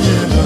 Yeah.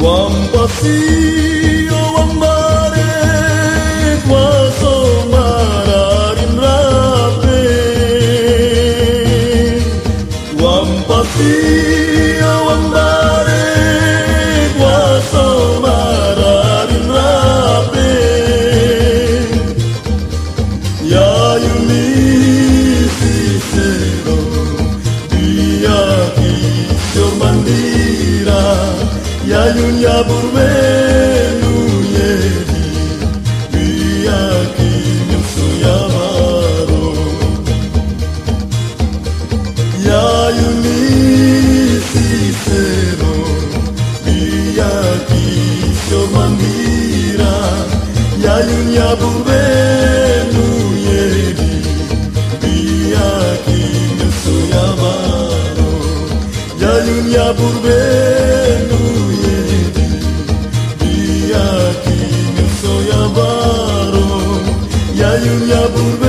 Wambasi. Kun yağmur melu yedi. Biyakinim suya varum Ya yunisi serum Biyakis yo mandira Ya yun yağmur melu yedi. Biyakinim suya varum Ya yun yağmur melu dünya burada